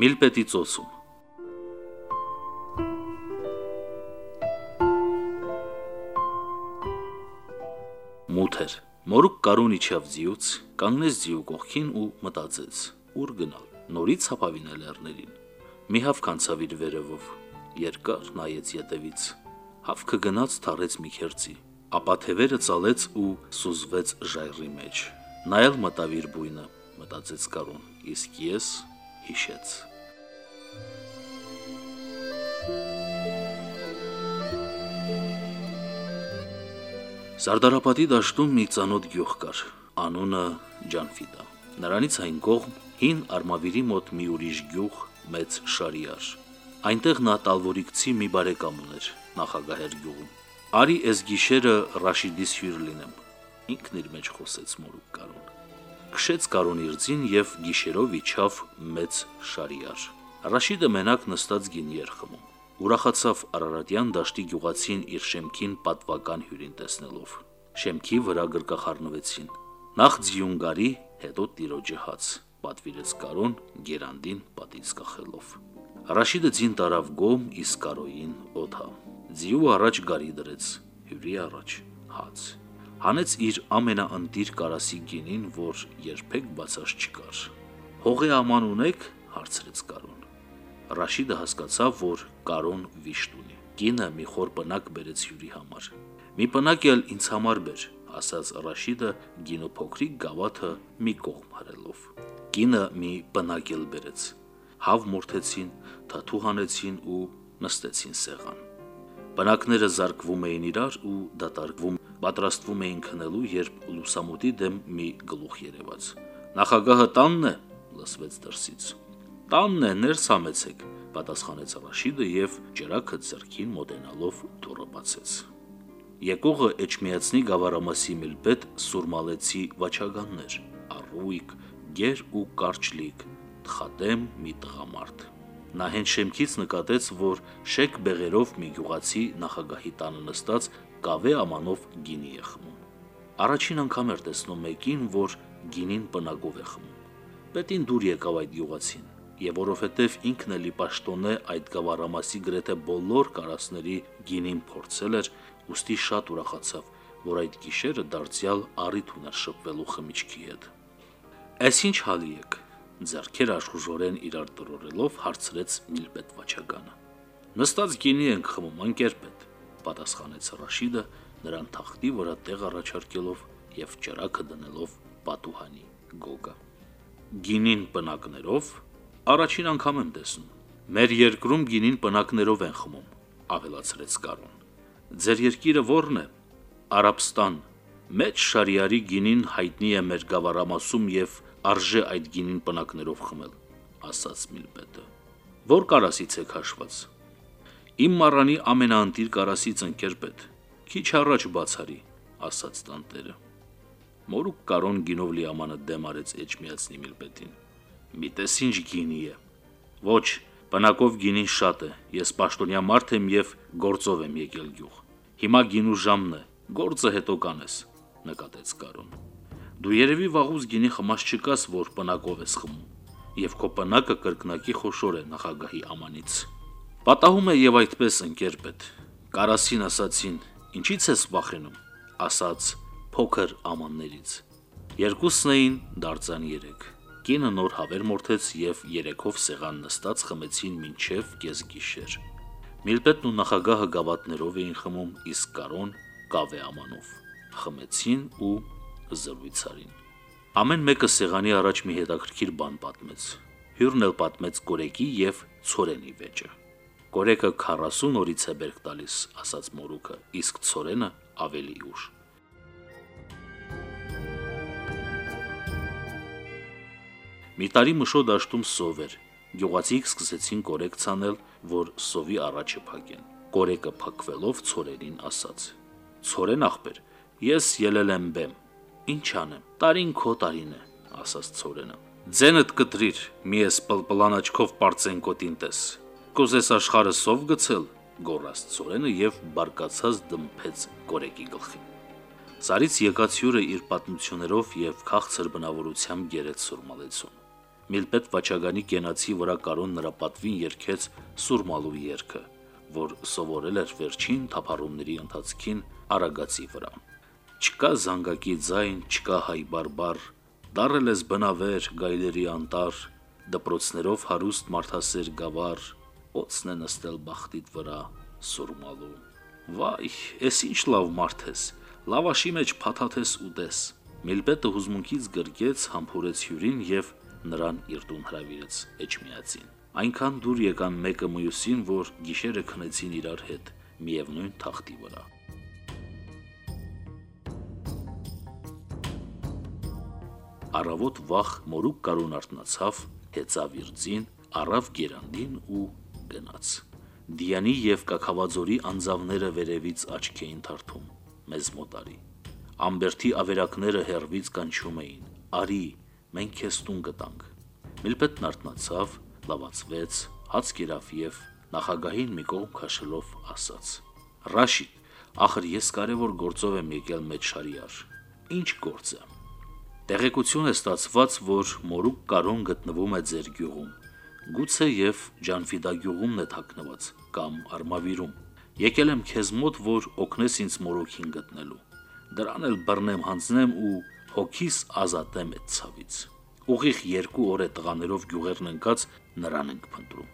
Միլպետի ծոցում Մութեր Մորուք կարուն իջավ ձիուց, կանգնեց ձիու կողքին ու մտածեց. ուր գնալ։ Նորից հապավինել լեռներին։ Մի հավ կանցավ իր վերևով, երկար նայեց յետևից։ Հավքը գնաց թարեց մի քերծի, ապա թևերը ցալեց ու սուզվեց ժայռի մեջ։ Նայել մտավ իր բույնը, մտածեց կարուն, իսկ ես հիշեց։ Սարդարապետի դաշտում մի ծանոթ գյուղ կար, անունը Ջանֆիդա։ Նրանից այն կողմ հին արմավիրի մոտ մի ուրիշ գյուղ, մեծ շարիար։ Այնտեղ նա տալվորիկցի մի բարեկամ ուներ, նախագահեր գյուղում։ Արի ես գիշերը Ռաշիդիս հյուր լինեմ։ Ինքն իր մեջ խոսեց մորուք կարուն։ Քշեց կարուն իր ձին եւ գիշերով իջավ մեծ շարիար։ Ռաշիդը մենակ նստած գինի էր խմում։ Ուրախացավ Արարատյան դաշտի գյուղացին իր շեմքին պատվական հյուրին տեսնելով։ Շեմքի վրա գրկախառնվեցին։ Նախ ձյունգարի, հետո տիրոջի հաց, պատվիրեց Կարոն Գերանդին պատից կախելով։ Ռաշիդը ձին տարավ գոմ, իսկ Կարոյին օթա։ Ձիու առաջ գարի դրեց, հյուրի առաջ հաց։ Հանեց իր ամենաընտիր կարասի գինին, որ երբեք բացած չկար։ Հողի աման ունեք, հարցրեց Կարոն։ Ռաշիդը հասկացավ, որ Կարոն վիշտ ունի։ Կինը մի խոր պնակ բերեց հյուրի համար։ Մի պնակ էլ ինձ համար բեր, ասաց Ռաշիդը գինո փոքրիկ գավաթը մի կողմ հարելով։ Կինը մի պնակ էլ բերեց։ Հավ մորթեցին, թաթու հանեցին ու նստեցին սեղան։ Բնակները զարկվում էին իրար ու դատարկվում, պատրաստվում էին քնելու, երբ լուսամուտի դեմ մի գլուխ երևաց։ Նախագահը տանն է, լսվեց դրսից։ Տանն է, ներս համեցեք, պատասխանեց Ռաշիդը եւ ջրակը ձեռքին մոտենալով դուռը բացեց։ Եկողը Էջմիածնի գավառամասի միլպետ Սուրմալեցի վաչագաններ, առույգ, գեր ու կարճլիկ, թխադեմ մի տղամարդ։ Նա հենց շեմքից նկատեց, որ շեք բեղերով մի գյուղացի նախագահի տանը նստած կավե ամանով գինի է խմում։ Առաջին անգամ էր տեսնում մեկին, որ գինին պնակով է խմում։ Պետին դուր եկավ այդ գյուղացին եւ որովհետեւ ինքն էլի պաշտոնե այդ գավառամասի գրեթե բոլոր կարասների գինին փորձել էր, ուստի շատ ուրախացավ, որ այդ գիշերը դարձյալ առիթ ուներ շփվելու խմիչքի հետ։ Էս ինչ հալի եք, ձեռքեր աշխուժորեն իրար տրորելով հարցրեց Միլպետ Վաչագանը։ Նստած գինի ենք խմում անկերպետ, պատասխանեց Ռաշիդը նրան թախտի վրա տեղ առաջարկելով եւ ճրակը դնելով պատուհանի գոգը։ Գինին բնակներով Առաջին անգամ եմ տեսնում։ Մեր երկրում գինին պնակներով են խմում, ավելացրեց Կարոն։ Ձեր երկիրը ո՞րն է։ Արաբստան։ Մեծ շարիարի գինին հայտնի է մեր գավառամասում եւ արժե այդ գինին պնակներով խմել, ասաց Միլպետը։ Որ կարասից եք հաշված։ Իմ մառանի ամենաընտիր կարասից ընկերպետ։ Քիչ առաջ բացարի, ասաց տանտերը։ Մորուք կարոն գինով լիամանը դեմ արեց Էջմիածնի Միլպետին։ Մի տես ինչ գինի է։ Ոչ, բնակով գինին շատ է։ Ես պաշտոնյա մարդ եմ եւ գործով եմ եկել գյուղ։ Հիմա գինու ժամն է։ Գործը հետո կանես, նկատեց Կարոն։ Դու երևի վաղուց գինի խմած չկաս, որ բնակով ես խմում։ Եվ քո բնակը կրկնակի խոշոր է նախագահի ամանից։ Պատահում է եւ այդպես ընկերպետ։ Կարասին ասացին, ինչից ես վախենում, ասաց փոքր ամաններից։ Երկուսն էին դարձան 3 Կինը նոր հավեր մորթեց եւ երեքով սեղան նստած խմեցին մինչև կեսգիշեր։ Միլպետն ու նախագահը գավաթներով էին խմում, իսկ Կարոն կավե ամանով։ Խմեցին ու զրույց արին։ Ամեն մեկը սեղանի առաջ մի հետաքրքիր բան պատմեց։ Հյուրն էլ պատմեց Կորեկի եւ Ցորենի վեճը։ Կորեկը 40 օրից է բերք տալիս, ասաց Մորուկը, իսկ Ցորենը ավելի ուշ։ Մի տարի մշո դաշտում սով էր։ Գյուղացիք սկսեցին կորեկ ցանել, որ սովի առաջը փակեն։ Կորեկը փակվելով ցորերին ասաց. Ցորեն ախպեր, ես ելել եմ բեմ։ Ինչ անեմ։ Տարին քո տարին է, ասաց ցորենը։ Ձենդ կտրիր, մի ես պլպլան աչքով པարծեն կոտին տես։ Կոզես աշխարը սով գցել, գոռաց ցորենը եւ բարկացած դմփեց կորեկի գլխին։ Սարից եկած հյուրը իր պատմություններով եւ քաղցր բնավորությամբ գերեց Սուրմալեցուն։ Միլպետ Վաչագանի կենացի վրա կարոն նրա պատվին երկեց Սուրմալու երգը, որ սովորել էր վերջին թափառումների ընթացքին Արագացի վրա։ Չկա զանգակի ձայն, չկա հայ բարբար, դարել ես բնավեր գայլերի անտար, դպրոցներով հարուստ մարդասեր գավառ, օծն է նստել բախտիդ վրա Սուրմալու։ Վայ, էս ինչ լավ մարդ ես, լավաշի մեջ փաթաթես ուտես։ Միլպետը հուզմունքից գրկեց, համբուրեց հյուրին եւ նրան իր տուն հրավիրեց Էջմիածին։ Այնքան դուր եկան մեկը մյուսին, որ գիշերը քնեցին իրար հետ միևնույն թախտի վրա։ Արավոտ վախ մորուկ կարուն արտնացավ, հեծավ իրձին, առավ գերանդին ու գնաց։ Դիանի եւ Կակավաձորի անձավները վերևից աչք էին թարթում, մեզ մոտարի։ Ամբերթի ավերակները հերվից կանչում էին. «Արի, մենք քեզ տուն գտանք։ Միլպետն արթնացավ, լավացվեց, հաց կերավ եւ նախագահին մի կողմ քաշելով ասաց. Ռաշիդ, ախր ես կարևոր գործով եմ եկել մեծ շարիար։ Ինչ գործ է։ Տեղեկություն է ստացված, որ մորուկ կարոն գտնվում է ձեր գյուղում։ Գուցե եւ Ջանֆիդա գյուղումն է թաքնված կամ Արմավիրում։ Եկել եմ քեզ մոտ, որ օգնես ինձ մորուքին գտնելու։ Դրան էլ բռնեմ հանձնեմ ու հոգիս ազատեմ այդ ցավից։ Ուղիղ երկու օր է տղաներով գյուղերն ընկած նրան ենք փնտրում։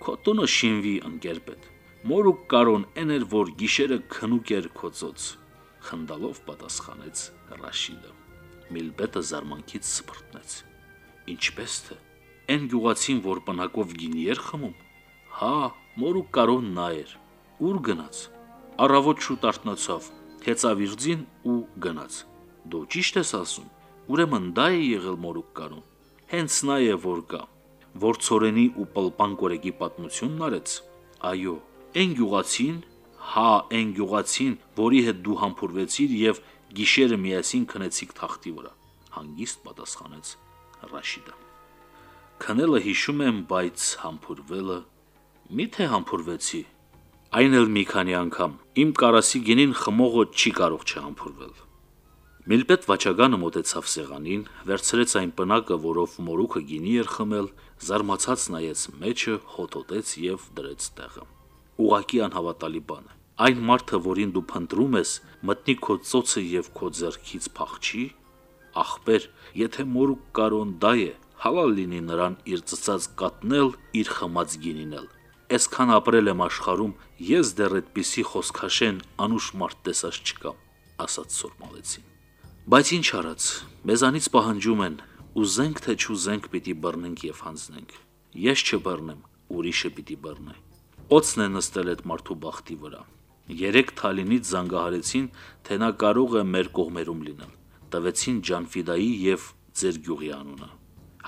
Քո տունը շինվի ընկերպետ։ Մորուկ կարոն են էր, որ գիշերը քնուկ էր քոցոց։ Խնդալով պատասխանեց Ռաշիդը։ Միլբետը զարմանքից սփռտնեց։ Ինչպես թե այն գյուղացին, որ բնակով գինի էր խմում։ Հա, մորուկ կարոն նա էր։ Ուր գնաց։ Առավոտ շուտ արթնացավ, թեցավ իր ձին ու գնաց։ Դու ճիշտ ես ասում։ Ուրեմն դա է եղել մորուկ կանոն։ Հենց նա է որ կա, որ ծորենի ու պլպան կորեկի պատմությունն արեց։ Այո, այն գյուղացին, հա, այն գյուղացին, որի հետ դու համբուրվեցիր եւ գիշերը միասին քնեցիք թախտի վրա, հանգիստ պատասխանեց Ռաշիդը։ Քնելը հիշում եմ, բայց համբուրվելը միթե համբուրվեցի։ Այն էլ մի քանի անգամ։ Իմ կարասի գինին խմողը չի կարող չհամբուրվել։ Միլպետ Վաչագանը մոտեցավ սեղանին, վերցրեց այն պնակը, որով մորուքը գինի էր խմել, զարմացած նայեց մեջը, հոտոտեց եւ դրեց տեղը։ Ուղակի անհավատալի բան է։ Այն մարդը, որին դու փնտրում ես, մտնի քո ծոցը եւ քո ձեռքից փախչի, ախպեր, եթե մորուք կարոն դա է, հալալ լինի նրան իր ծծած կատնել, իր խմած գինինել։ Այսքան ապրել եմ աշխարում, ես դեռ այդպիսի խոսքաշեն անուշ մարդ տեսած չկամ, ասաց Սորմալեցին։ Բայց ինչ արած, մեզանից պահանջում են, ուզենք թե չուզենք պիտի բռնենք եւ հանձնենք։ Ես չբռնեմ, ուրիշը պիտի բռնե։ Օծն է նստել այդ մարդու բախտի վրա։ Երեք Թալինից զանգահարեցին, թե նա կարող է մեր կողմերում լինել։ Տվեցին Ջանֆիդայի եւ ձեր գյուղի անունը։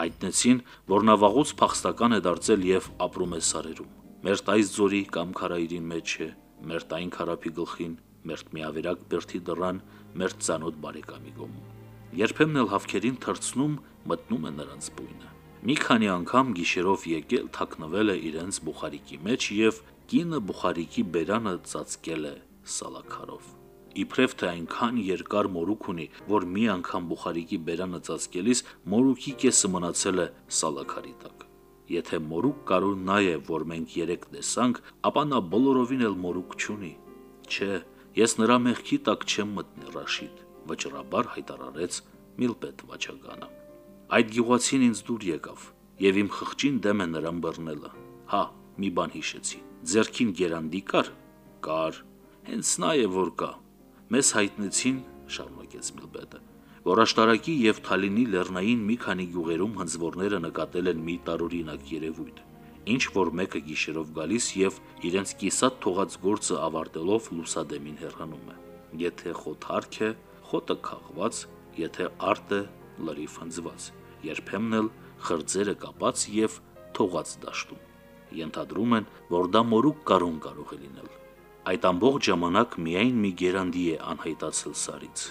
Հայտնեցին, որ նա վաղուց փախստական է դարձել եւ ապրում է սարերում։ Մեր տայից ձորի կամ քարայրի մեջ է, մեր տային քարափի գլխին, մեր միավերակ բերթի դռան, մեր ցանոթ բարեկամի գոմում։ Երբեմն էլ հավքերին թրցնում մտնում է նրանց բույնը։ Մի քանի անգամ գիշերով եկել թաքնվել է իրենց բուխարիկի մեջ եւ կինը բուխարիկի բերանը ծածկել է սալակարով։ Իբրև թե այնքան երկար մորուք ունի, որ մի անգամ բուխարիկի բերանը ծածկելիս մորուքի կեսը մնացել է սալակարի տակ։ Եթե մորուք կարող նա է, որ մենք երեք տեսանք, ապա նա բոլորովին էլ մորուք չունի։ Չէ, Ես նրա մեղքի տակ չեմ մտնի Ռաշիդ, վճռաբար հայտարարեց Միլպետ Վաչագանը։ Այդ գյուղացին ինձ դուր եկավ, եւ իմ խղճին դեմ է նրան բռնելը։ Հա, մի բան հիշեցի։ Ձերքին գերանդի կար, կար։ Հենց նա է որ կա։ Մեզ հայտնեցին, շարունակեց Միլպետը, որ աշտարակի եւ Թալինի լեռնային մի քանի գյուղերում հնձվորները նկատել են մի տարօրինակ երևույթ ինչ որ մեկը գիշերով գալիս եւ իրենց կիսատ թողած գործը ավարտելով լուսադեմին հեռանում է։ Եթե խոտ հարք է, խոտը քաղված, եթե արտ է, լրիվ հնձված, երբեմն էլ խրձերը կապած եւ թողած դաշտում։ Ենթադրում են, որ դա մորուք կարուն կարող է լինել։ Այդ ամբողջ ժամանակ միայն մի գերանդի է անհայտացել սարից։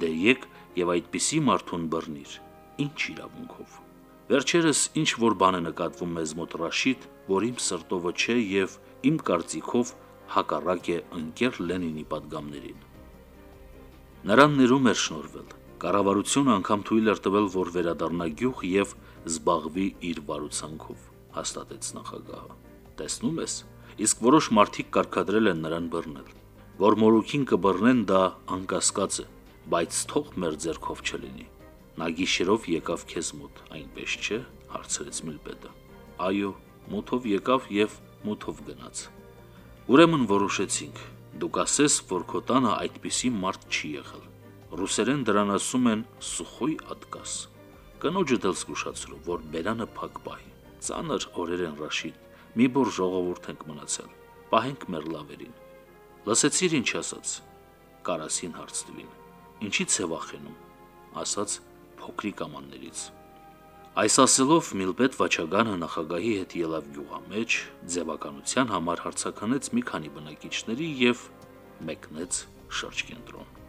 Դե եկ եւ այդպիսի մարդուն բռնիր։ Ինչ իրավունքով։ Վերջերս ինչ որ բան է նկատվում մեզ մոտ Ռաշիդ, որ իմ սրտովը չէ եւ իմ կարծիքով հակառակ է ընկեր Լենինի падգամներին։ Նրան ներում էր շնորվել։ Կառավարությունը անգամ թույլ էր տվել, որ վերադառնա գյուղ եւ զբաղվի իր վարուցանքով, հաստատեց նախագահը։ Տեսնում ես, իսկ որոշ մարդիկ կարկադրել են նրան բռնել։ Որ մորուքին կբռնեն, դա անկասկած է, բայց թող մեր ձեռքով չլինի։ Նա գիշերով եկավ քեզ մոտ, այնպես չէ, հարցրեց Միլպետը։ Այո, մութով եկավ եւ մութով գնաց։ Ուրեմն որոշեցինք, դուք ասես, որ քո տանը այդպիսի մարդ չի եղել։ Ռուսերեն դրան ասում են սուխոյ ատկաս։ Կնոջը դել զգուշացրու, որ բերանը փակ պահի։ Ծանր օրեր են Ռաշիդ, մի բոր ժողովուրդ ենք մնացել։ Պահենք մեր լավերին։ Լսեցիր ինչ ասաց։ Կարասին հարց տվին։ Ինչի՞ց է վախենում, ասաց փոքրիկ ամաններից։ Այս ասելով Միլպետ Վաչագանը նախագահի հետ ելավ գյուղամեջ, ձևականության համար հարցականեց մի քանի բնակիչների եւ մեկնեց շրջկենտրոն։